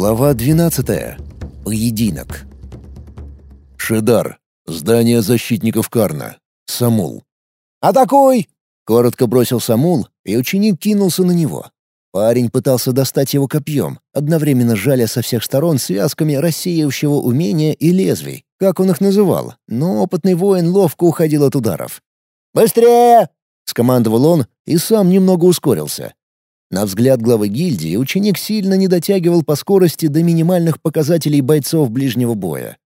Глава 12. Поединок. Шедар. Здание защитников Карна. Самул. «Атакуй!» — коротко бросил Самул, и ученик кинулся на него. Парень пытался достать его копьем, одновременно жаля со всех сторон связками рассеивающего умения и лезвий, как он их называл, но опытный воин ловко уходил от ударов. «Быстрее!» — скомандовал он и сам немного ускорился. На взгляд главы гильдии ученик сильно не дотягивал по скорости до минимальных показателей бойцов ближнего боя.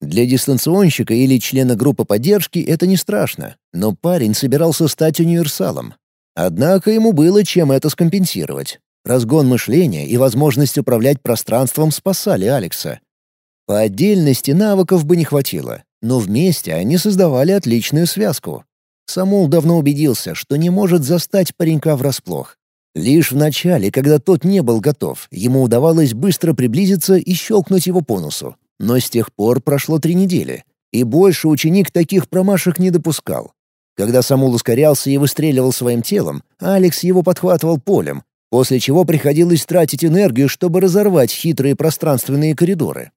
Для дистанционщика или члена группы поддержки это не страшно, но парень собирался стать универсалом. Однако ему было чем это скомпенсировать. Разгон мышления и возможность управлять пространством спасали Алекса. По отдельности навыков бы не хватило, но вместе они создавали отличную связку. Самул давно убедился, что не может застать паренька врасплох. Лишь в начале, когда тот не был готов, ему удавалось быстро приблизиться и щелкнуть его по носу. Но с тех пор прошло три недели, и больше ученик таких промашек не допускал. Когда Самул ускорялся и выстреливал своим телом, Алекс его подхватывал полем, после чего приходилось тратить энергию, чтобы разорвать хитрые пространственные коридоры.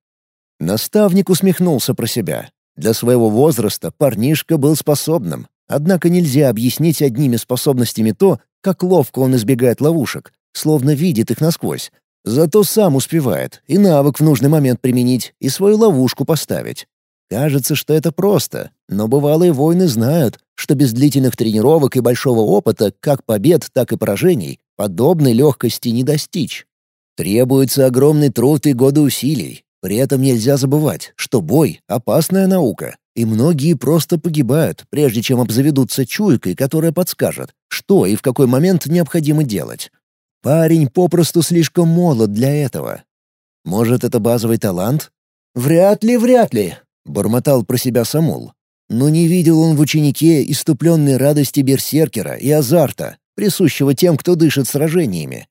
Наставник усмехнулся про себя. Для своего возраста парнишка был способным, однако нельзя объяснить одними способностями то, как ловко он избегает ловушек, словно видит их насквозь. Зато сам успевает и навык в нужный момент применить, и свою ловушку поставить. Кажется, что это просто, но бывалые воины знают, что без длительных тренировок и большого опыта, как побед, так и поражений, подобной легкости не достичь. Требуется огромный труд и годы усилий. При этом нельзя забывать, что бой — опасная наука, и многие просто погибают, прежде чем обзаведутся чуйкой, которая подскажет, что и в какой момент необходимо делать. Парень попросту слишком молод для этого. Может, это базовый талант? «Вряд ли, вряд ли», — бормотал про себя Самул. Но не видел он в ученике иступленной радости берсеркера и азарта, присущего тем, кто дышит сражениями.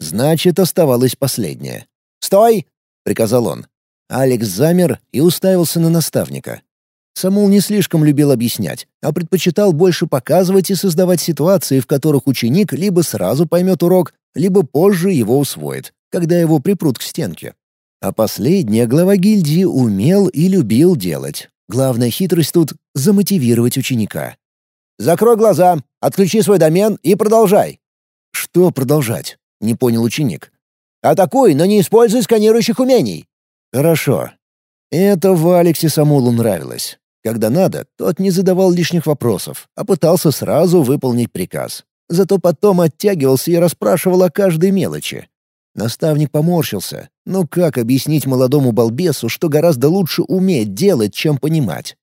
Значит, оставалось последнее. «Стой!» — приказал он. Алекс замер и уставился на наставника. Самул не слишком любил объяснять, а предпочитал больше показывать и создавать ситуации, в которых ученик либо сразу поймет урок, либо позже его усвоит, когда его припрут к стенке. А последнее глава гильдии умел и любил делать. Главная хитрость тут — замотивировать ученика. «Закрой глаза, отключи свой домен и продолжай». «Что продолжать?» — не понял ученик. «Атакуй, но не используй сканирующих умений». «Хорошо». Это в Алексе Самулу нравилось. Когда надо, тот не задавал лишних вопросов, а пытался сразу выполнить приказ. Зато потом оттягивался и расспрашивал о каждой мелочи. Наставник поморщился. Ну как объяснить молодому балбесу, что гораздо лучше уметь делать, чем понимать?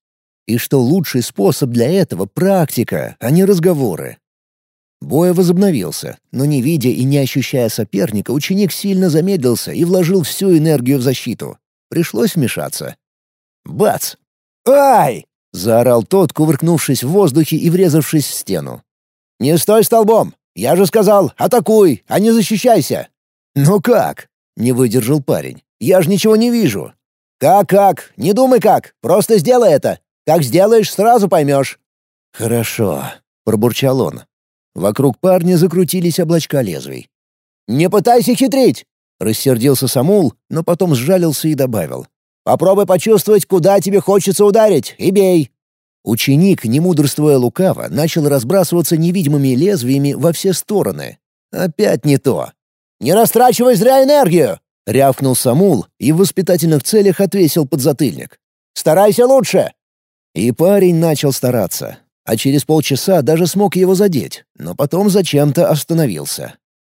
И что лучший способ для этого — практика, а не разговоры. Бой возобновился, но не видя и не ощущая соперника, ученик сильно замедлился и вложил всю энергию в защиту. Пришлось вмешаться. Бац! «Ай!» — заорал тот, кувыркнувшись в воздухе и врезавшись в стену. «Не стой столбом! Я же сказал, атакуй, а не защищайся!» «Ну как?» — не выдержал парень. «Я же ничего не вижу». «Как-как? Не думай как, просто сделай это. Как сделаешь, сразу поймешь». «Хорошо», — пробурчал он. Вокруг парня закрутились облачка лезвий. «Не пытайся хитрить!» — рассердился Самул, но потом сжалился и добавил. Попробуй почувствовать, куда тебе хочется ударить, и бей». Ученик, не мудрствуя лукаво, начал разбрасываться невидимыми лезвиями во все стороны. Опять не то. «Не растрачивай зря энергию!» — рявкнул Самул и в воспитательных целях отвесил подзатыльник. «Старайся лучше!» И парень начал стараться, а через полчаса даже смог его задеть, но потом зачем-то остановился.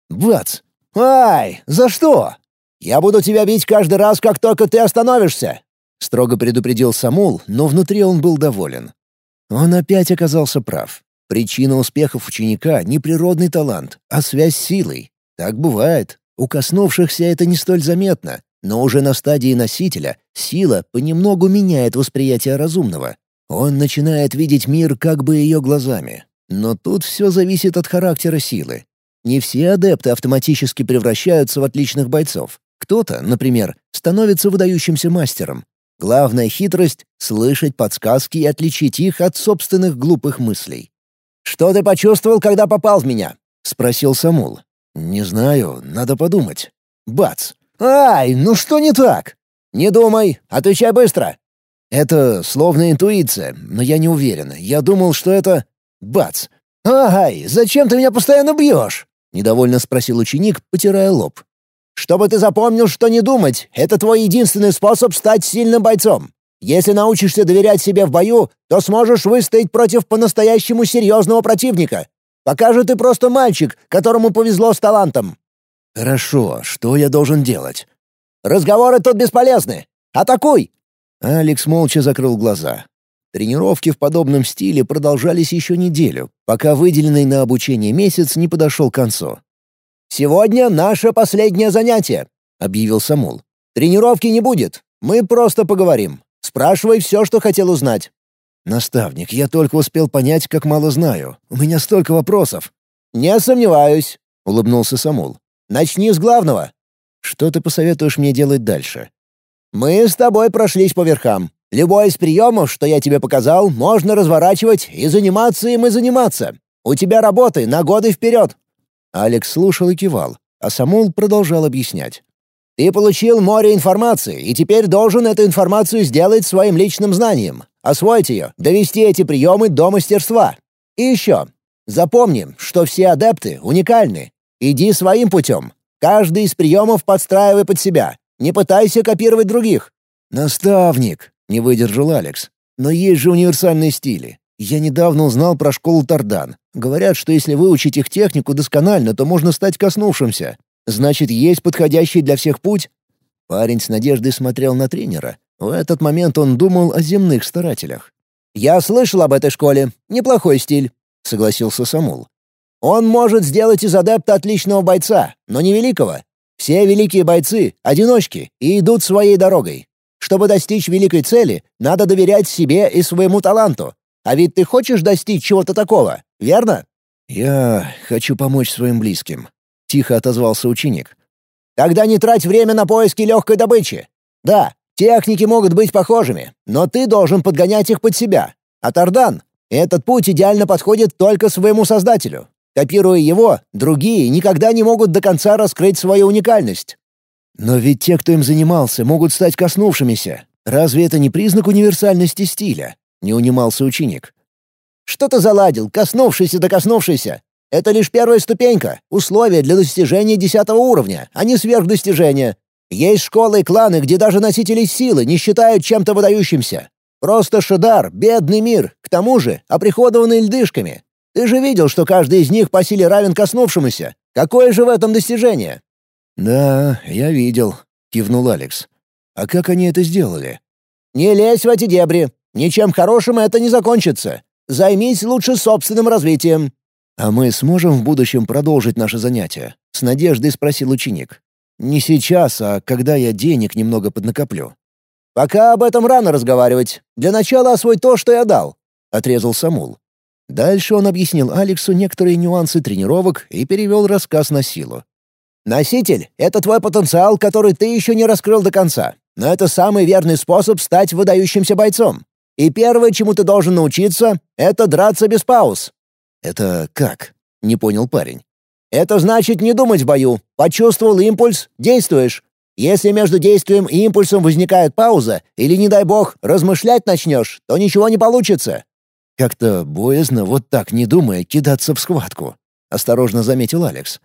Бац! «Ай, за что?» «Я буду тебя бить каждый раз, как только ты остановишься!» Строго предупредил Самул, но внутри он был доволен. Он опять оказался прав. Причина успехов ученика — не природный талант, а связь с силой. Так бывает. У коснувшихся это не столь заметно, но уже на стадии носителя сила понемногу меняет восприятие разумного. Он начинает видеть мир как бы ее глазами. Но тут все зависит от характера силы. Не все адепты автоматически превращаются в отличных бойцов. Кто-то, например, становится выдающимся мастером. Главная хитрость — слышать подсказки и отличить их от собственных глупых мыслей. «Что ты почувствовал, когда попал в меня?» — спросил Самул. «Не знаю, надо подумать». Бац! «Ай, ну что не так?» «Не думай, отвечай быстро!» «Это словно интуиция, но я не уверен. Я думал, что это...» Бац! «Ай, зачем ты меня постоянно бьешь?» — недовольно спросил ученик, потирая лоб. «Чтобы ты запомнил, что не думать — это твой единственный способ стать сильным бойцом. Если научишься доверять себе в бою, то сможешь выстоять против по-настоящему серьезного противника. Пока же ты просто мальчик, которому повезло с талантом». «Хорошо, что я должен делать?» «Разговоры тут бесполезны. Атакуй!» Алекс молча закрыл глаза. Тренировки в подобном стиле продолжались еще неделю, пока выделенный на обучение месяц не подошел к концу. «Сегодня наше последнее занятие», — объявил Самул. «Тренировки не будет. Мы просто поговорим. Спрашивай все, что хотел узнать». «Наставник, я только успел понять, как мало знаю. У меня столько вопросов». «Не сомневаюсь», — улыбнулся Самул. «Начни с главного». «Что ты посоветуешь мне делать дальше?» «Мы с тобой прошлись по верхам. Любой из приемов, что я тебе показал, можно разворачивать и заниматься им и заниматься. У тебя работы на годы вперед». Алекс слушал и кивал, а Самул продолжал объяснять. «Ты получил море информации, и теперь должен эту информацию сделать своим личным знанием, освоить ее, довести эти приемы до мастерства. И еще, запомни, что все адепты уникальны. Иди своим путем. Каждый из приемов подстраивай под себя. Не пытайся копировать других». «Наставник!» Не выдержал Алекс. Но есть же универсальные стили. Я недавно узнал про школу Тардан. Говорят, что если выучить их технику досконально, то можно стать коснувшимся. Значит, есть подходящий для всех путь? Парень с надеждой смотрел на тренера. В этот момент он думал о земных старателях. «Я слышал об этой школе. Неплохой стиль», — согласился Самул. «Он может сделать из адепта отличного бойца, но не великого. Все великие бойцы — одиночки и идут своей дорогой. Чтобы достичь великой цели, надо доверять себе и своему таланту. А ведь ты хочешь достичь чего-то такого, верно?» «Я хочу помочь своим близким», — тихо отозвался ученик. «Тогда не трать время на поиски легкой добычи. Да, техники могут быть похожими, но ты должен подгонять их под себя. А Тардан, этот путь идеально подходит только своему создателю. Копируя его, другие никогда не могут до конца раскрыть свою уникальность. Но ведь те, кто им занимался, могут стать коснувшимися. Разве это не признак универсальности стиля? Не унимался ученик. Что ты заладил, коснувшийся да коснувшийся? Это лишь первая ступенька, условие для достижения десятого уровня, а не сверхдостижения. Есть школы и кланы, где даже носители силы не считают чем-то выдающимся. Просто Шидар — бедный мир, к тому же оприходованный льдышками. Ты же видел, что каждый из них по силе равен коснувшемуся. Какое же в этом достижение? «Да, я видел», — кивнул Алекс. «А как они это сделали?» «Не лезь в эти дебри. Ничем хорошим это не закончится. Займись лучше собственным развитием». «А мы сможем в будущем продолжить наше занятие?» — с надеждой спросил ученик. «Не сейчас, а когда я денег немного поднакоплю». «Пока об этом рано разговаривать. Для начала освой то, что я дал», — отрезал Самул. Дальше он объяснил Алексу некоторые нюансы тренировок и перевел рассказ на силу. Носитель — это твой потенциал, который ты еще не раскрыл до конца. Но это самый верный способ стать выдающимся бойцом. И первое, чему ты должен научиться, — это драться без пауз». «Это как?» — не понял парень. «Это значит не думать в бою. Почувствовал импульс — действуешь. Если между действием и импульсом возникает пауза, или, не дай бог, размышлять начнешь, то ничего не получится». «Как-то боязно вот так, не думая, кидаться в схватку», — осторожно заметил Алекс.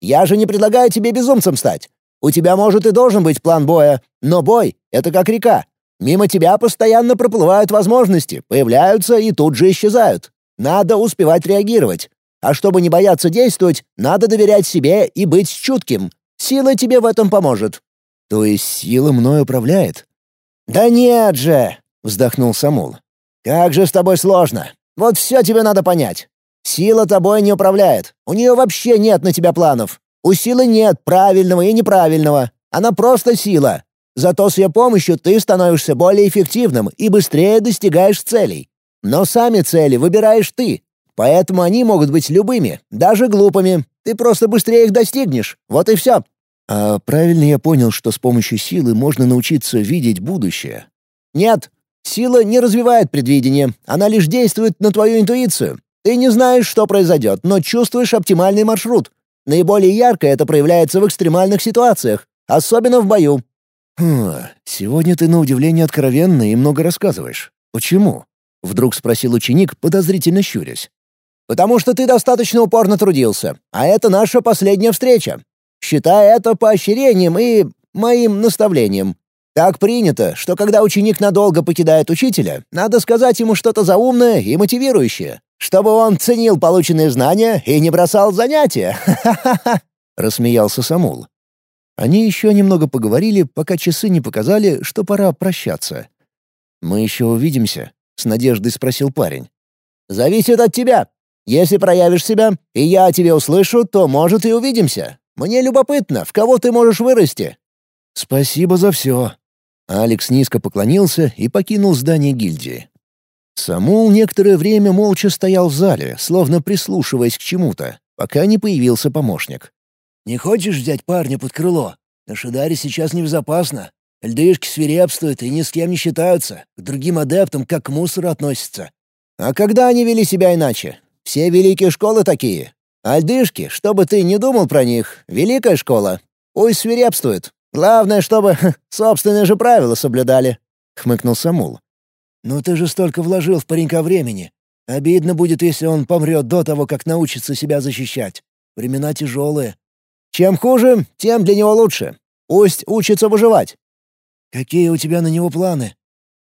Я же не предлагаю тебе безумцем стать. У тебя, может, и должен быть план боя, но бой — это как река. Мимо тебя постоянно проплывают возможности, появляются и тут же исчезают. Надо успевать реагировать. А чтобы не бояться действовать, надо доверять себе и быть чутким. Сила тебе в этом поможет». «То есть сила мной управляет?» «Да нет же!» — вздохнул Самул. «Как же с тобой сложно. Вот все тебе надо понять. Сила тобой не управляет. У нее вообще нет на тебя планов. У силы нет правильного и неправильного. Она просто сила. Зато с ее помощью ты становишься более эффективным и быстрее достигаешь целей. Но сами цели выбираешь ты. Поэтому они могут быть любыми, даже глупыми. Ты просто быстрее их достигнешь. Вот и все. А правильно я понял, что с помощью силы можно научиться видеть будущее? Нет. Сила не развивает предвидение. Она лишь действует на твою интуицию. Ты не знаешь, что произойдет, но чувствуешь оптимальный маршрут. Наиболее ярко это проявляется в экстремальных ситуациях. особенно в бою». «Хм, сегодня ты на удивление откровенно и много рассказываешь. Почему?» — вдруг спросил ученик, подозрительно щурясь. «Потому что ты достаточно упорно трудился, а это наша последняя встреча. Считай это поощрением и моим наставлением. Так принято, что когда ученик надолго покидает учителя, надо сказать ему что-то заумное и мотивирующее, чтобы он ценил полученные знания и не бросал занятия. Ха-ха-ха!» — рассмеялся Самул. Они еще немного поговорили, пока часы не показали, что пора прощаться. «Мы еще увидимся?» — с надеждой спросил парень. «Зависит от тебя. Если проявишь себя, и я о тебе услышу, то, может, и увидимся. Мне любопытно, в кого ты можешь вырасти». «Спасибо за все». Алекс низко поклонился и покинул здание гильдии. Самул некоторое время молча стоял в зале, словно прислушиваясь к чему-то, пока не появился помощник. «Не хочешь взять парня под крыло? На Шидаре сейчас небезопасно. Льдышки свирепствуют и ни с кем не считаются, к другим адептам как к мусору относятся». «А когда они вели себя иначе? Все великие школы такие. Альдышки, чтобы ты не думал про них, великая школа. Пусть свирепствует. Главное, чтобы собственные же правила соблюдали», — хмыкнул Самул. «Ну ты же столько вложил в паренька времени. Обидно будет, если он помрет до того, как научится себя защищать. Времена тяжелые». «Чем хуже, тем для него лучше. Пусть учится выживать». «Какие у тебя на него планы?»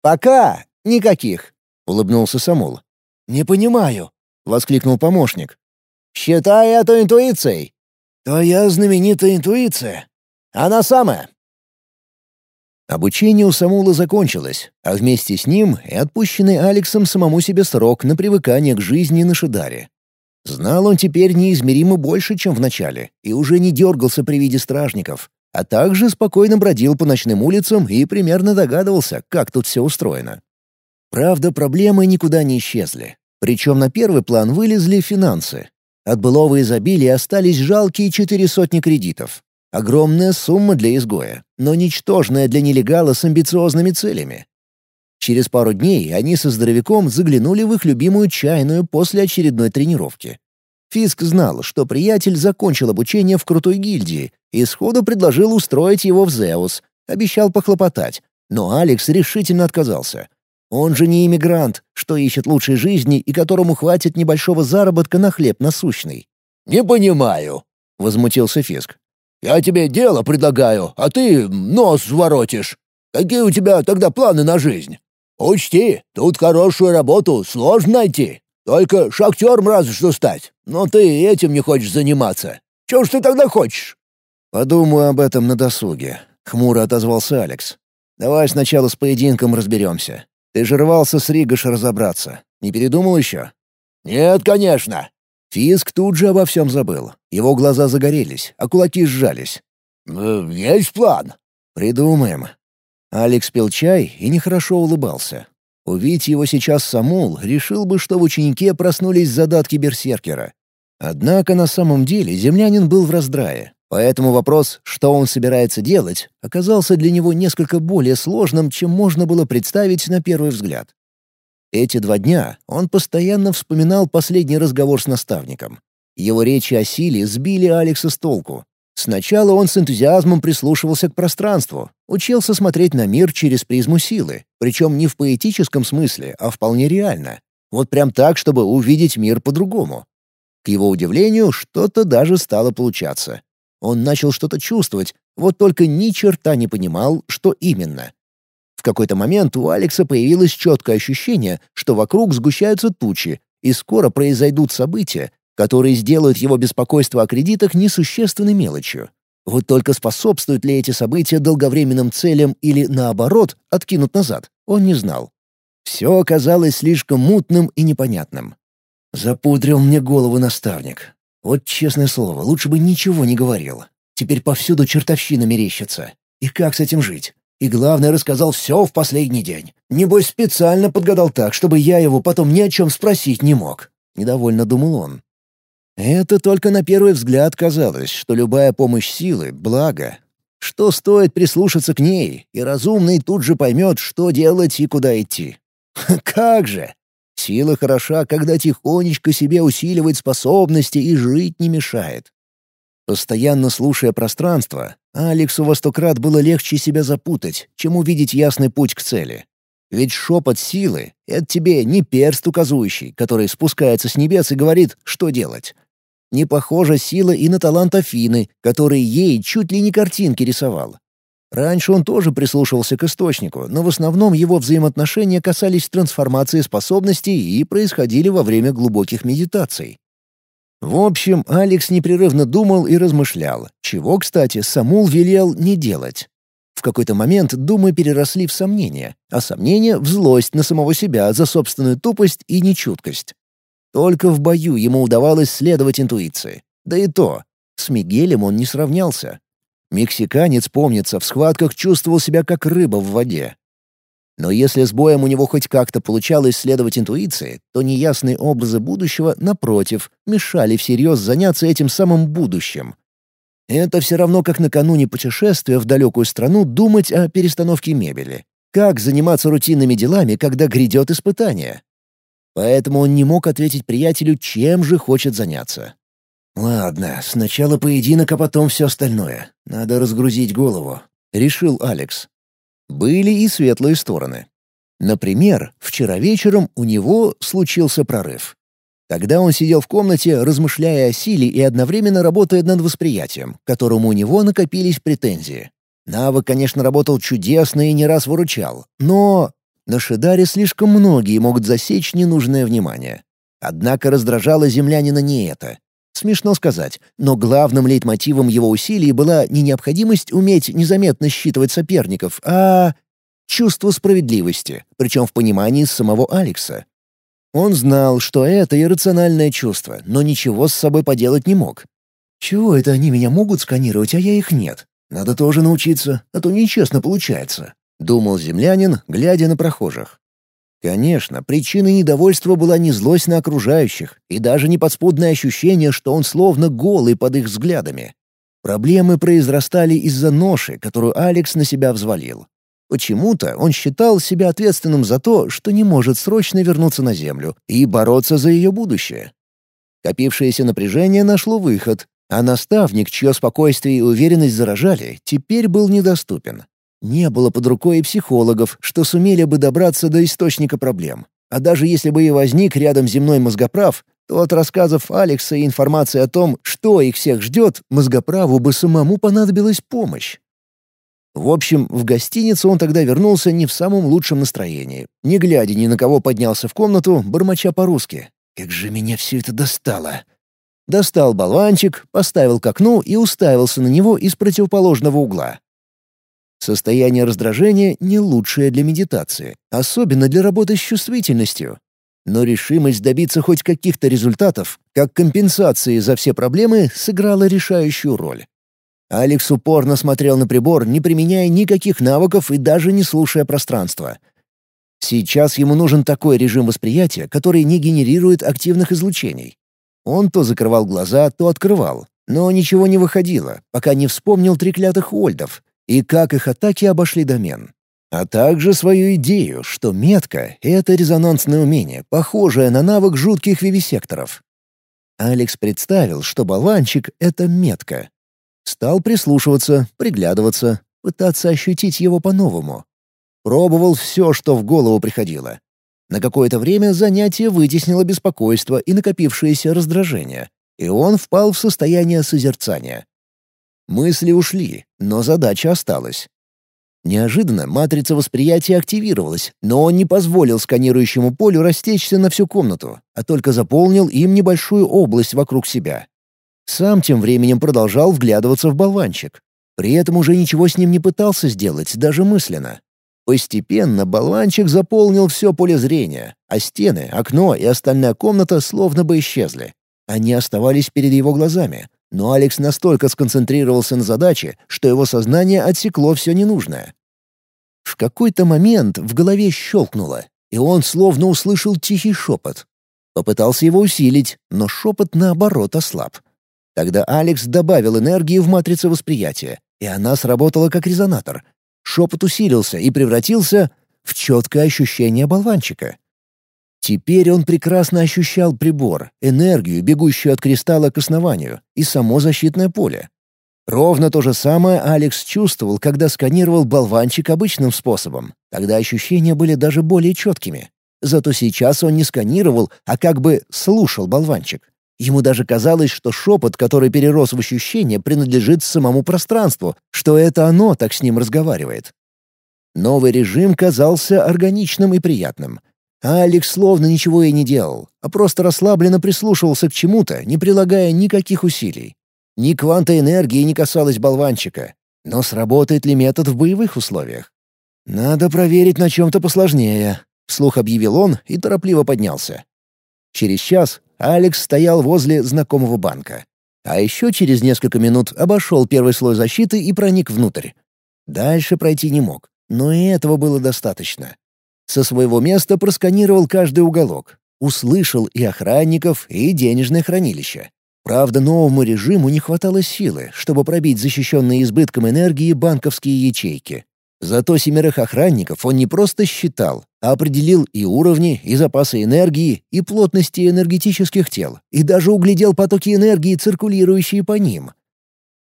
«Пока никаких», — улыбнулся Самул. «Не понимаю», — воскликнул помощник. «Считай это интуицией». «Твоя знаменитая интуиция». «Она самая». Обучение у Самула закончилось, а вместе с ним и отпущенный Алексом самому себе срок на привыкание к жизни на Шидаре. Знал он теперь неизмеримо больше, чем в начале, и уже не дергался при виде стражников, а также спокойно бродил по ночным улицам и примерно догадывался, как тут все устроено. Правда, проблемы никуда не исчезли. Причем на первый план вылезли финансы. От былого изобилия остались жалкие четыре сотни кредитов. Огромная сумма для изгоя, но ничтожная для нелегала с амбициозными целями. Через пару дней они со здоровяком заглянули в их любимую чайную после очередной тренировки. Фиск знал, что приятель закончил обучение в крутой гильдии и сходу предложил устроить его в Зеус, обещал похлопотать, но Алекс решительно отказался — он же не иммигрант, что ищет лучшей жизни и которому хватит небольшого заработка на хлеб насущный. «Не понимаю», — возмутился Фиск. «Я тебе дело предлагаю, а ты нос воротишь. Какие у тебя тогда планы на жизнь? Учти, тут хорошую работу сложно найти. Только шахтером разве что стать. Но ты этим не хочешь заниматься. Чего ж ты тогда хочешь?» «Подумаю об этом на досуге», — хмуро отозвался Алекс. «Давай сначала с поединком разберемся. Ты же рвался с Ригаш разобраться. Не передумал еще?» «Нет, конечно». Фиск тут же обо всем забыл. Его глаза загорелись, а кулаки сжались. «Э, «Есть план». «Придумаем». Алекс пил чай и нехорошо улыбался. Увидеть его сейчас Самул решил бы, что в ученике проснулись задатки берсеркера. Однако на самом деле землянин был в раздрае. Поэтому вопрос, что он собирается делать, оказался для него несколько более сложным, чем можно было представить на первый взгляд. Эти два дня он постоянно вспоминал последний разговор с наставником. Его речи о силе сбили Алекса с толку. Сначала он с энтузиазмом прислушивался к пространству, учился смотреть на мир через призму силы, причем не в поэтическом смысле, а вполне реально. Вот прям так, чтобы увидеть мир по-другому. К его удивлению, что-то даже стало получаться. Он начал что-то чувствовать, вот только ни черта не понимал, что именно. В какой-то момент у Алекса появилось четкое ощущение, что вокруг сгущаются тучи, и скоро произойдут события, которые сделают его беспокойство о кредитах несущественной мелочью. Вот только способствуют ли эти события долговременным целям или, наоборот, откинут назад, он не знал. Все оказалось слишком мутным и непонятным. Запудрил мне голову наставник. Вот честное слово, лучше бы ничего не говорил. Теперь повсюду чертовщина мерещится. И как с этим жить? И главное, рассказал все в последний день. Небось, специально подгадал так, чтобы я его потом ни о чем спросить не мог. Недовольно думал он. Это только на первый взгляд казалось, что любая помощь силы — благо. Что стоит прислушаться к ней, и разумный тут же поймет, что делать и куда идти. Как же! Сила хороша, когда тихонечко себе усиливает способности и жить не мешает. Постоянно слушая пространство, Алексу во сто крат было легче себя запутать, чем увидеть ясный путь к цели. Ведь шепот силы — это тебе не перст указующий, который спускается с небес и говорит, что делать. Не похожа сила и на талант Афины, который ей чуть ли не картинки рисовал. Раньше он тоже прислушивался к источнику, но в основном его взаимоотношения касались трансформации способностей и происходили во время глубоких медитаций. В общем, Алекс непрерывно думал и размышлял, чего, кстати, Самул велел не делать. В какой-то момент думы переросли в сомнения, а сомнения — в злость на самого себя за собственную тупость и нечуткость. Только в бою ему удавалось следовать интуиции. Да и то, с Мигелем он не сравнялся. Мексиканец, помнится, в схватках чувствовал себя как рыба в воде. Но если с боем у него хоть как-то получалось следовать интуиции, то неясные образы будущего, напротив, мешали всерьез заняться этим самым будущим. Это все равно, как накануне путешествия в далекую страну думать о перестановке мебели. Как заниматься рутинными делами, когда грядет испытание? Поэтому он не мог ответить приятелю, чем же хочет заняться. «Ладно, сначала поединок, а потом все остальное. Надо разгрузить голову», — решил Алекс. Были и светлые стороны. Например, вчера вечером у него случился прорыв. Тогда он сидел в комнате, размышляя о силе и одновременно работая над восприятием, к которому у него накопились претензии. Навык, конечно, работал чудесно и не раз выручал, но на Шидаре слишком многие могут засечь ненужное внимание. Однако раздражало землянина не это. Смешно сказать, но главным лейтмотивом его усилий была не необходимость уметь незаметно считывать соперников, а чувство справедливости, причем в понимании самого Алекса. Он знал, что это иррациональное чувство, но ничего с собой поделать не мог. «Чего это они меня могут сканировать, а я их нет? Надо тоже научиться, а то нечестно получается», — думал землянин, глядя на прохожих. Конечно, причиной недовольства была не злость на окружающих и даже не подспудное ощущение, что он словно голый под их взглядами. Проблемы произрастали из-за ноши, которую Алекс на себя взвалил. Почему-то он считал себя ответственным за то, что не может срочно вернуться на Землю и бороться за ее будущее. Копившееся напряжение нашло выход, а наставник, чье спокойствие и уверенность заражали, теперь был недоступен. Не было под рукой и психологов, что сумели бы добраться до источника проблем. А даже если бы и возник рядом земной мозгоправ, то от рассказов Алекса и информации о том, что их всех ждет, мозгоправу бы самому понадобилась помощь. В общем, в гостиницу он тогда вернулся не в самом лучшем настроении. Не глядя ни на кого поднялся в комнату, бормоча по-русски. «Как же меня все это достало!» Достал болванчик, поставил к окну и уставился на него из противоположного угла. Состояние раздражения — не лучшее для медитации, особенно для работы с чувствительностью. Но решимость добиться хоть каких-то результатов, как компенсации за все проблемы, сыграла решающую роль. Алекс упорно смотрел на прибор, не применяя никаких навыков и даже не слушая пространства. Сейчас ему нужен такой режим восприятия, который не генерирует активных излучений. Он то закрывал глаза, то открывал, но ничего не выходило, пока не вспомнил треклятых ольдов и как их атаки обошли домен. А также свою идею, что метка — это резонансное умение, похожее на навык жутких вивисекторов. Алекс представил, что болванчик — это метка, Стал прислушиваться, приглядываться, пытаться ощутить его по-новому. Пробовал все, что в голову приходило. На какое-то время занятие вытеснило беспокойство и накопившееся раздражение, и он впал в состояние созерцания. Мысли ушли, но задача осталась. Неожиданно матрица восприятия активировалась, но он не позволил сканирующему полю растечься на всю комнату, а только заполнил им небольшую область вокруг себя. Сам тем временем продолжал вглядываться в болванчик. При этом уже ничего с ним не пытался сделать, даже мысленно. Постепенно болванчик заполнил все поле зрения, а стены, окно и остальная комната словно бы исчезли. Они оставались перед его глазами, но Алекс настолько сконцентрировался на задаче, что его сознание отсекло все ненужное. В какой-то момент в голове щелкнуло, и он словно услышал тихий шепот. Попытался его усилить, но шепот наоборот ослаб. Тогда Алекс добавил энергии в матрицу восприятия, и она сработала как резонатор. Шепот усилился и превратился в четкое ощущение болванчика. Теперь он прекрасно ощущал прибор, энергию, бегущую от кристалла к основанию, и само защитное поле. Ровно то же самое Алекс чувствовал, когда сканировал болванчик обычным способом. Тогда ощущения были даже более четкими. Зато сейчас он не сканировал, а как бы слушал болванчик. Ему даже казалось, что шепот, который перерос в ощущение, принадлежит самому пространству, что это оно так с ним разговаривает. Новый режим казался органичным и приятным. А Алекс словно ничего и не делал, а просто расслабленно прислушивался к чему-то, не прилагая никаких усилий. Ни кванта энергии не касалось болванчика. Но сработает ли метод в боевых условиях? «Надо проверить на чем-то посложнее», — вслух объявил он и торопливо поднялся. Через час Алекс стоял возле знакомого банка. А еще через несколько минут обошел первый слой защиты и проник внутрь. Дальше пройти не мог, но и этого было достаточно. Со своего места просканировал каждый уголок. Услышал и охранников, и денежное хранилище. Правда, новому режиму не хватало силы, чтобы пробить защищенные избытком энергии банковские ячейки. Зато семерых охранников он не просто считал, а определил и уровни, и запасы энергии, и плотности энергетических тел, и даже углядел потоки энергии, циркулирующие по ним.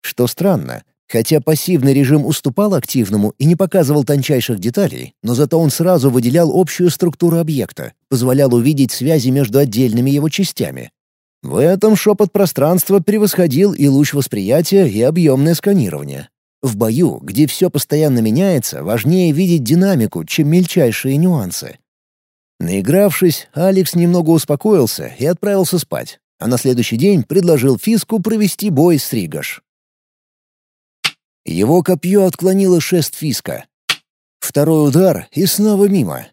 Что странно, Хотя пассивный режим уступал активному и не показывал тончайших деталей, но зато он сразу выделял общую структуру объекта, позволял увидеть связи между отдельными его частями. В этом шепот пространства превосходил и луч восприятия, и объемное сканирование. В бою, где все постоянно меняется, важнее видеть динамику, чем мельчайшие нюансы. Наигравшись, Алекс немного успокоился и отправился спать, а на следующий день предложил Фиску провести бой с Ригаш. Его копье отклонило шест Фиска. Второй удар и снова мимо.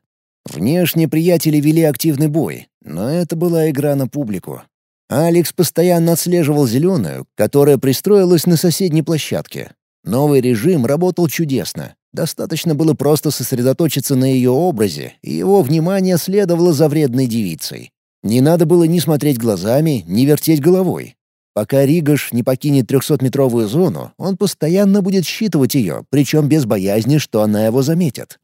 Внешне приятели вели активный бой, но это была игра на публику. Алекс постоянно отслеживал зеленую, которая пристроилась на соседней площадке. Новый режим работал чудесно. Достаточно было просто сосредоточиться на ее образе, и его внимание следовало за вредной девицей. Не надо было ни смотреть глазами, ни вертеть головой. Пока Ригаш не покинет трехсотметровую зону, он постоянно будет считывать ее, причем без боязни, что она его заметит.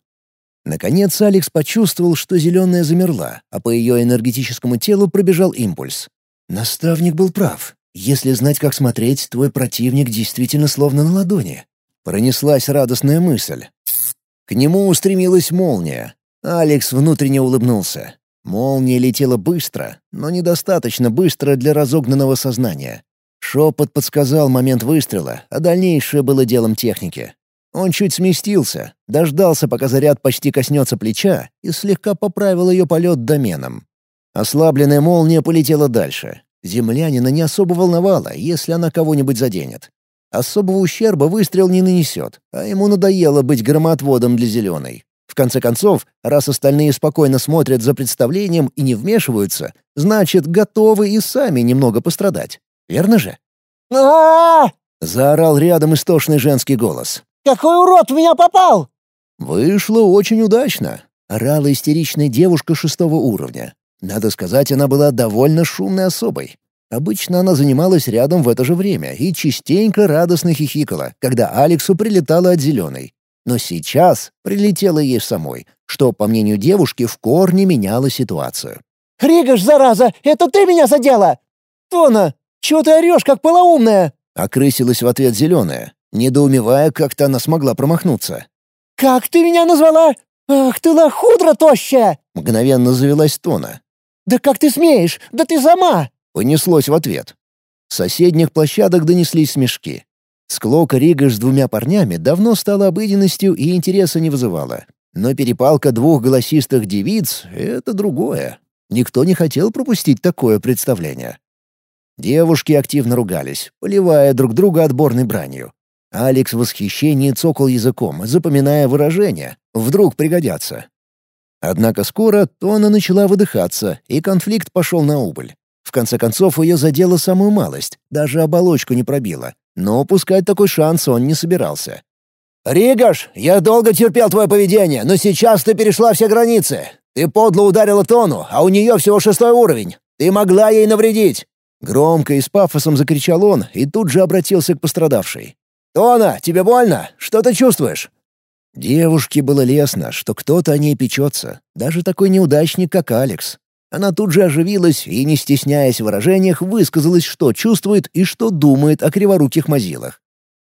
Наконец Алекс почувствовал, что зеленая замерла, а по ее энергетическому телу пробежал импульс. Наставник был прав. Если знать, как смотреть, твой противник действительно словно на ладони. Пронеслась радостная мысль. К нему устремилась молния. Алекс внутренне улыбнулся. Молния летела быстро, но недостаточно быстро для разогнанного сознания. Шепот подсказал момент выстрела, а дальнейшее было делом техники. Он чуть сместился, дождался, пока заряд почти коснется плеча, и слегка поправил ее полет доменом. Ослабленная молния полетела дальше. Землянина не особо волновала, если она кого-нибудь заденет. Особого ущерба выстрел не нанесет, а ему надоело быть громоотводом для зеленой. В конце концов, раз остальные спокойно смотрят за представлением и не вмешиваются, значит, готовы и сами немного пострадать. Верно же? а Заорал рядом истошный женский голос. Какой урод в меня попал!» Вышло очень удачно. Орала истеричная девушка шестого уровня. Надо сказать, она была довольно шумной особой. Обычно она занималась рядом в это же время и частенько радостно хихикала, когда Алексу прилетала от зеленой. Но сейчас прилетело ей самой, что, по мнению девушки, в корне меняло ситуацию. «Ригаш, зараза, это ты меня задела!» «Тона, чего ты орешь, как полоумная?» Окрысилась в ответ зеленая, недоумевая, как-то она смогла промахнуться. «Как ты меня назвала? Ах ты лохудра тощая!» Мгновенно завелась Тона. «Да как ты смеешь? Да ты сама!» Понеслось в ответ. С соседних площадок донеслись смешки. Склока Рига с двумя парнями давно стала обыденностью и интереса не вызывала. Но перепалка двух голосистых девиц — это другое. Никто не хотел пропустить такое представление. Девушки активно ругались, поливая друг друга отборной бранью. Алекс в восхищении цокал языком, запоминая выражения. Вдруг пригодятся. Однако скоро Тона начала выдыхаться, и конфликт пошел на убыль. В конце концов, ее задела самую малость, даже оболочку не пробила, но упускать такой шанс он не собирался. «Ригаш, я долго терпел твое поведение, но сейчас ты перешла все границы. Ты подло ударила Тону, а у нее всего шестой уровень. Ты могла ей навредить!» Громко и с пафосом закричал он и тут же обратился к пострадавшей. «Тона, тебе больно? Что ты чувствуешь?» Девушке было лестно, что кто-то о ней печется, даже такой неудачник, как Алекс. Она тут же оживилась и, не стесняясь в выражениях, высказалась, что чувствует и что думает о криворуких мазилах.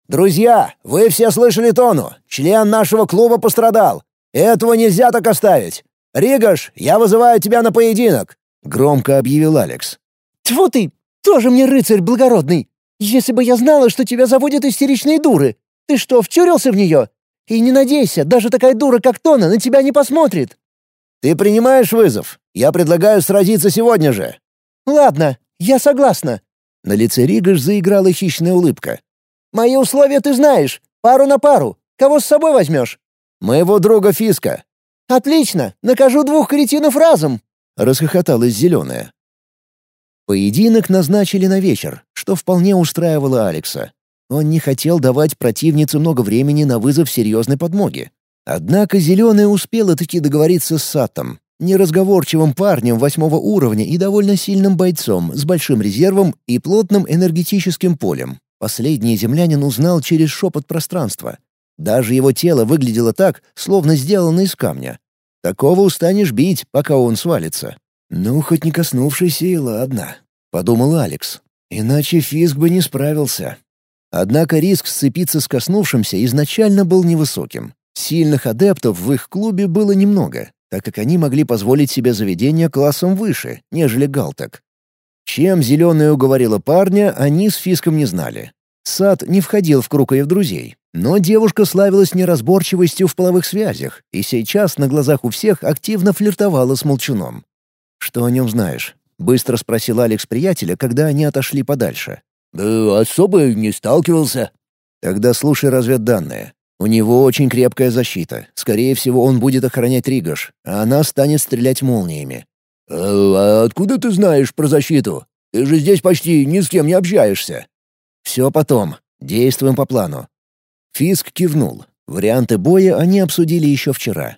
«Друзья, вы все слышали Тону. Член нашего клуба пострадал. Этого нельзя так оставить. Ригаш, я вызываю тебя на поединок», — громко объявил Алекс. «Тьфу ты! Тоже мне рыцарь благородный! Если бы я знала, что тебя заводят истеричные дуры! Ты что, вчурился в нее? И не надейся, даже такая дура, как Тона, на тебя не посмотрит!» «Ты принимаешь вызов? Я предлагаю сразиться сегодня же». «Ладно, я согласна». На лице Ригаш заиграла хищная улыбка. «Мои условия ты знаешь. Пару на пару. Кого с собой возьмешь?» «Моего друга Фиска». «Отлично! Накажу двух кретинов разом!» — расхохоталась зеленая. Поединок назначили на вечер, что вполне устраивало Алекса. Он не хотел давать противнице много времени на вызов серьезной подмоги. Однако Зеленая успела таки договориться с Сатом, неразговорчивым парнем восьмого уровня и довольно сильным бойцом с большим резервом и плотным энергетическим полем. Последний землянин узнал через шепот пространства. Даже его тело выглядело так, словно сделано из камня. Такого устанешь бить, пока он свалится. «Ну, хоть не коснувшийся и ладно», — подумал Алекс. «Иначе Фиск бы не справился». Однако риск сцепиться с коснувшимся изначально был невысоким. Сильных адептов в их клубе было немного, так как они могли позволить себе заведение классом выше, нежели Галтек. Чем Зеленая уговорила парня, они с Фиском не знали. Сад не входил в круг ее друзей, но девушка славилась неразборчивостью в половых связях и сейчас на глазах у всех активно флиртовала с молчуном. «Что о нем знаешь?» — быстро спросил Алекс приятеля, когда они отошли подальше. «Да особо не сталкивался». «Тогда слушай разведданные. У него очень крепкая защита. Скорее всего, он будет охранять Ригаш, а она станет стрелять молниями». «А, а откуда ты знаешь про защиту? Ты же здесь почти ни с кем не общаешься». «Все потом. Действуем по плану». Фиск кивнул. Варианты боя они обсудили еще вчера.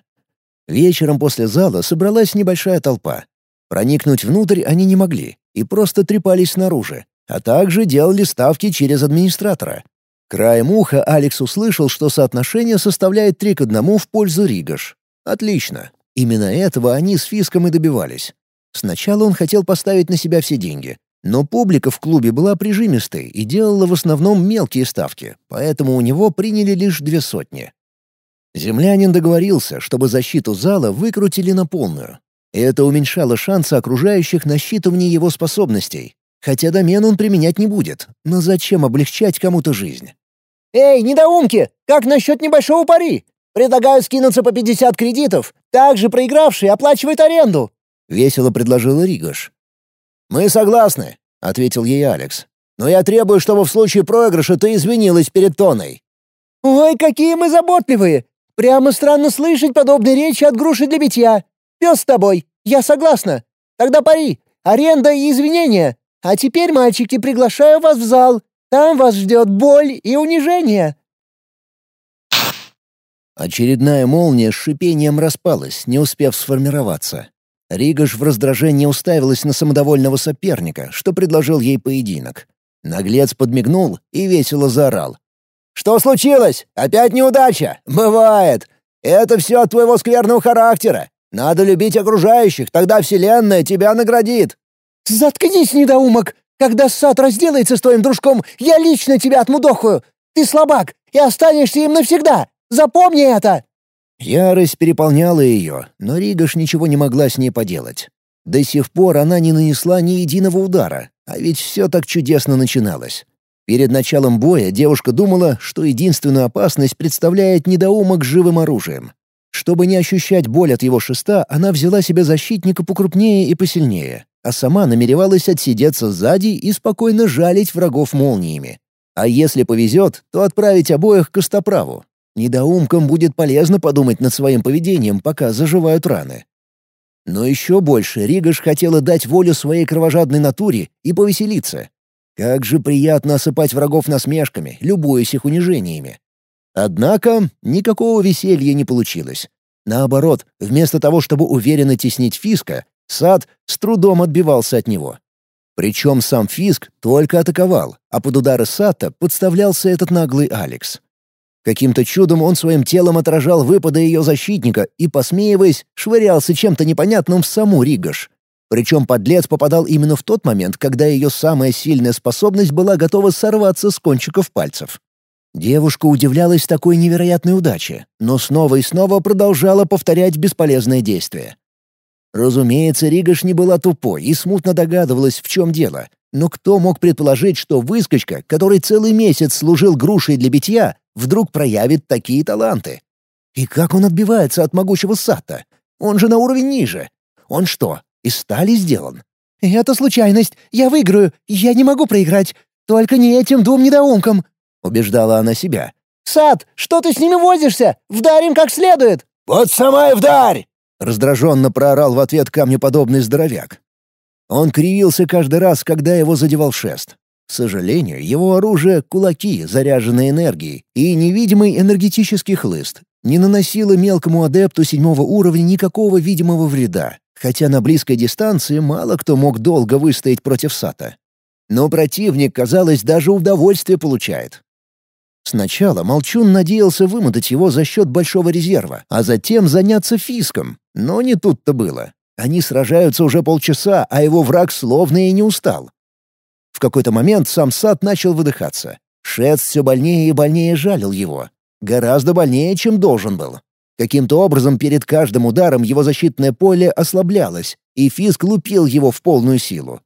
Вечером после зала собралась небольшая толпа. Проникнуть внутрь они не могли и просто трепались снаружи, а также делали ставки через администратора. Краем уха Алекс услышал, что соотношение составляет три к одному в пользу Ригаш. Отлично. Именно этого они с Фиском и добивались. Сначала он хотел поставить на себя все деньги, но публика в клубе была прижимистой и делала в основном мелкие ставки, поэтому у него приняли лишь две сотни. Землянин договорился, чтобы защиту зала выкрутили на полную, это уменьшало шансы окружающих на считывание его способностей. Хотя домен он применять не будет, но зачем облегчать кому-то жизнь? «Эй, недоумки, как насчет небольшого пари? Предлагаю скинуться по 50 кредитов. Также проигравший оплачивает аренду», — весело предложила Ригаш. «Мы согласны», — ответил ей Алекс. «Но я требую, чтобы в случае проигрыша ты извинилась перед Тоной». «Ой, какие мы заботливые! Прямо странно слышать подобные речи от груши для битья. Пес с тобой, я согласна. Тогда пари, аренда и извинения. А теперь, мальчики, приглашаю вас в зал. Там вас ждет боль и унижение». Очередная молния с шипением распалась, не успев сформироваться. Ригаш в раздражении уставилась на самодовольного соперника, что предложил ей поединок. Наглец подмигнул и весело заорал. «Что случилось? Опять неудача? Бывает. Это все от твоего скверного характера. Надо любить окружающих, тогда Вселенная тебя наградит». «Заткнись, недоумок! Когда сад разделается с твоим дружком, я лично тебя отмудохаю! Ты слабак и останешься им навсегда! Запомни это!» Ярость переполняла ее, но Ригаш ничего не могла с ней поделать. До сих пор она не нанесла ни единого удара, а ведь все так чудесно начиналось. Перед началом боя девушка думала, что единственную опасность представляет недоумок живым оружием. Чтобы не ощущать боль от его шеста, она взяла себе защитника покрупнее и посильнее, а сама намеревалась отсидеться сзади и спокойно жалить врагов молниями. А если повезет, то отправить обоих к костоправу. Недоумкам будет полезно подумать над своим поведением, пока заживают раны. Но еще больше Ригаш хотела дать волю своей кровожадной натуре и повеселиться. Как же приятно осыпать врагов насмешками, любуясь их унижениями. Однако никакого веселья не получилось. Наоборот, вместо того, чтобы уверенно теснить Фиска, Сад с трудом отбивался от него. Причем сам Фиск только атаковал, а под удары Сата подставлялся этот наглый Алекс. Каким-то чудом он своим телом отражал выпады ее защитника и, посмеиваясь, швырялся чем-то непонятным в саму Ригаш. Причем подлец попадал именно в тот момент, когда ее самая сильная способность была готова сорваться с кончиков пальцев. Девушка удивлялась такой невероятной удаче, но снова и снова продолжала повторять бесполезное действие. Разумеется, Ригаш не была тупой и смутно догадывалась, в чем дело. Но кто мог предположить, что выскочка, который целый месяц служил грушей для битья, вдруг проявит такие таланты? И как он отбивается от могучего Сата? Он же на уровень ниже. Он что, из стали сделан? «Это случайность. Я выиграю. Я не могу проиграть. Только не этим двум недоумкам», — убеждала она себя. «Сад, что ты с ними возишься? Вдарим как следует!» «Вот сама и вдарь!» — раздраженно проорал в ответ камнеподобный здоровяк. Он кривился каждый раз, когда его задевал шест. К сожалению, его оружие — кулаки, заряженные энергией, и невидимый энергетический хлыст не наносило мелкому адепту седьмого уровня никакого видимого вреда, хотя на близкой дистанции мало кто мог долго выстоять против Сата. Но противник, казалось, даже удовольствие получает. Сначала Молчун надеялся вымотать его за счет большого резерва, а затем заняться фиском, но не тут-то было. Они сражаются уже полчаса, а его враг словно и не устал. В какой-то момент сам сад начал выдыхаться. Шест все больнее и больнее жалил его. Гораздо больнее, чем должен был. Каким-то образом перед каждым ударом его защитное поле ослаблялось, и Фиск лупил его в полную силу.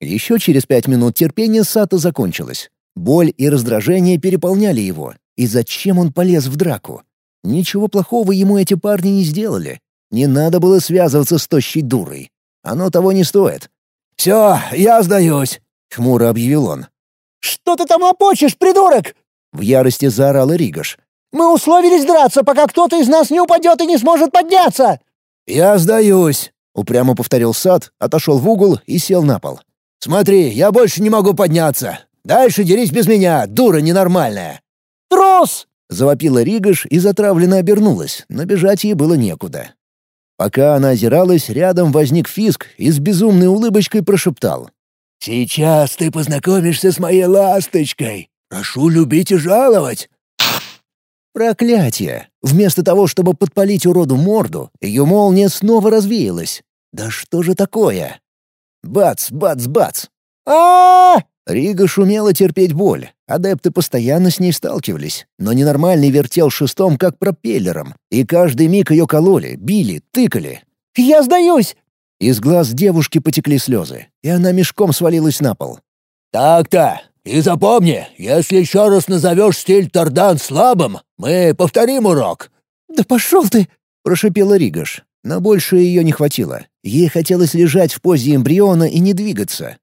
Еще через пять минут терпение Сата закончилось. Боль и раздражение переполняли его. И зачем он полез в драку? Ничего плохого ему эти парни не сделали. Не надо было связываться с тощей дурой. Оно того не стоит. «Все, я сдаюсь», — хмуро объявил он. «Что ты там опочешь, придурок?» В ярости заорал Ригаш. Мы условились драться, пока кто-то из нас не упадет и не сможет подняться!» «Я сдаюсь», — упрямо повторил Сад, отошел в угол и сел на пол. «Смотри, я больше не могу подняться. Дальше дерись без меня, дура ненормальная». «Трус!» — завопила Ригаш и затравленно обернулась, но бежать ей было некуда. Пока она озиралась, рядом возник Фиск и с безумной улыбочкой прошептал. «Сейчас ты познакомишься с моей ласточкой. Прошу любить и жаловать. Проклятие! Вместо того, чтобы подпалить уроду морду, ее молния снова развеялась. Да что же такое? Бац, бац, бац! а, Рига шумела терпеть боль. Адепты постоянно с ней сталкивались, но ненормальный вертел шестом, как пропеллером, и каждый миг ее кололи, били, тыкали. «Я сдаюсь!» Из глаз девушки потекли слезы, и она мешком свалилась на пол. «Так-то, и запомни, если еще раз назовешь стиль Тардан слабым, мы повторим урок». «Да пошел ты!» — прошипела Ригаш. Но больше ее не хватило. Ей хотелось лежать в позе эмбриона и не двигаться.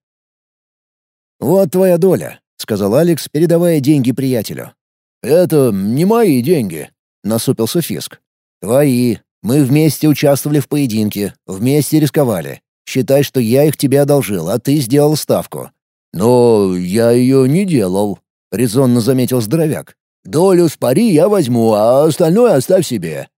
«Вот твоя доля», — сказал Алекс, передавая деньги приятелю. «Это не мои деньги», — насупился Фиск. «Твои. Мы вместе участвовали в поединке, вместе рисковали. Считай, что я их тебе одолжил, а ты сделал ставку. «Но я ее не делал», — резонно заметил здоровяк. «Долю с пари я возьму, а остальное оставь себе».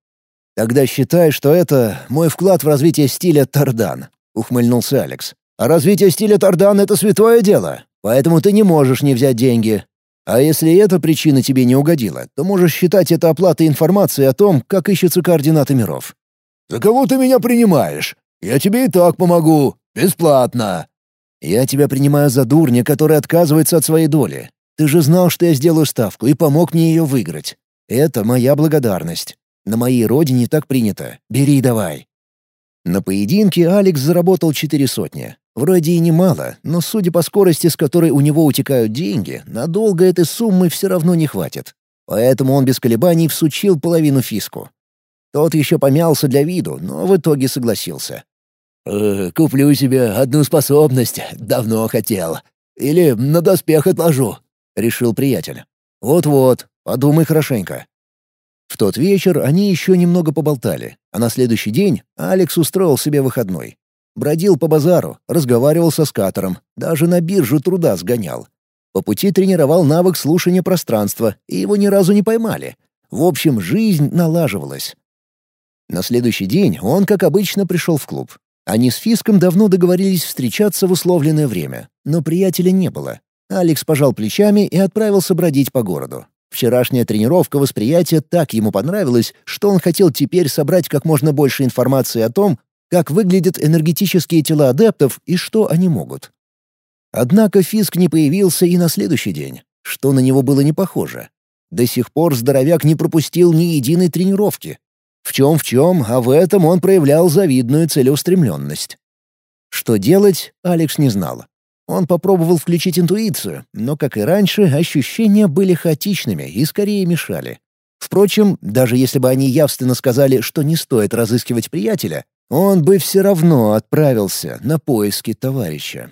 «Тогда считай, что это мой вклад в развитие стиля Тардан», — ухмыльнулся Алекс. «А развитие стиля Тардан — это святое дело, поэтому ты не можешь не взять деньги. А если эта причина тебе не угодила, то можешь считать это оплатой информации о том, как ищутся координаты миров». «За кого ты меня принимаешь? Я тебе и так помогу. Бесплатно». Я тебя принимаю за дурня, который отказывается от своей доли. Ты же знал, что я сделаю ставку и помог мне ее выиграть. Это моя благодарность. На моей родине так принято. Бери и давай». На поединке Алекс заработал четыре сотни. Вроде и немало, но судя по скорости, с которой у него утекают деньги, надолго этой суммы все равно не хватит. Поэтому он без колебаний всучил половину фиску. Тот еще помялся для виду, но в итоге согласился. Э, «Куплю себе одну способность, давно хотел. Или на доспех отложу», — решил приятель. «Вот-вот, подумай хорошенько». В тот вечер они еще немного поболтали, а на следующий день Алекс устроил себе выходной. Бродил по базару, разговаривал со скатером, даже на биржу труда сгонял. По пути тренировал навык слушания пространства, и его ни разу не поймали. В общем, жизнь налаживалась. На следующий день он, как обычно, пришел в клуб. Они с Фиском давно договорились встречаться в условленное время, но приятеля не было. Алекс пожал плечами и отправился бродить по городу. Вчерашняя тренировка восприятия так ему понравилась, что он хотел теперь собрать как можно больше информации о том, как выглядят энергетические тела адептов и что они могут. Однако Фиск не появился и на следующий день, что на него было не похоже. До сих пор здоровяк не пропустил ни единой тренировки. В чем-в чем, а в этом он проявлял завидную целеустремленность. Что делать, Алекс не знал. Он попробовал включить интуицию, но, как и раньше, ощущения были хаотичными и скорее мешали. Впрочем, даже если бы они явственно сказали, что не стоит разыскивать приятеля, он бы все равно отправился на поиски товарища.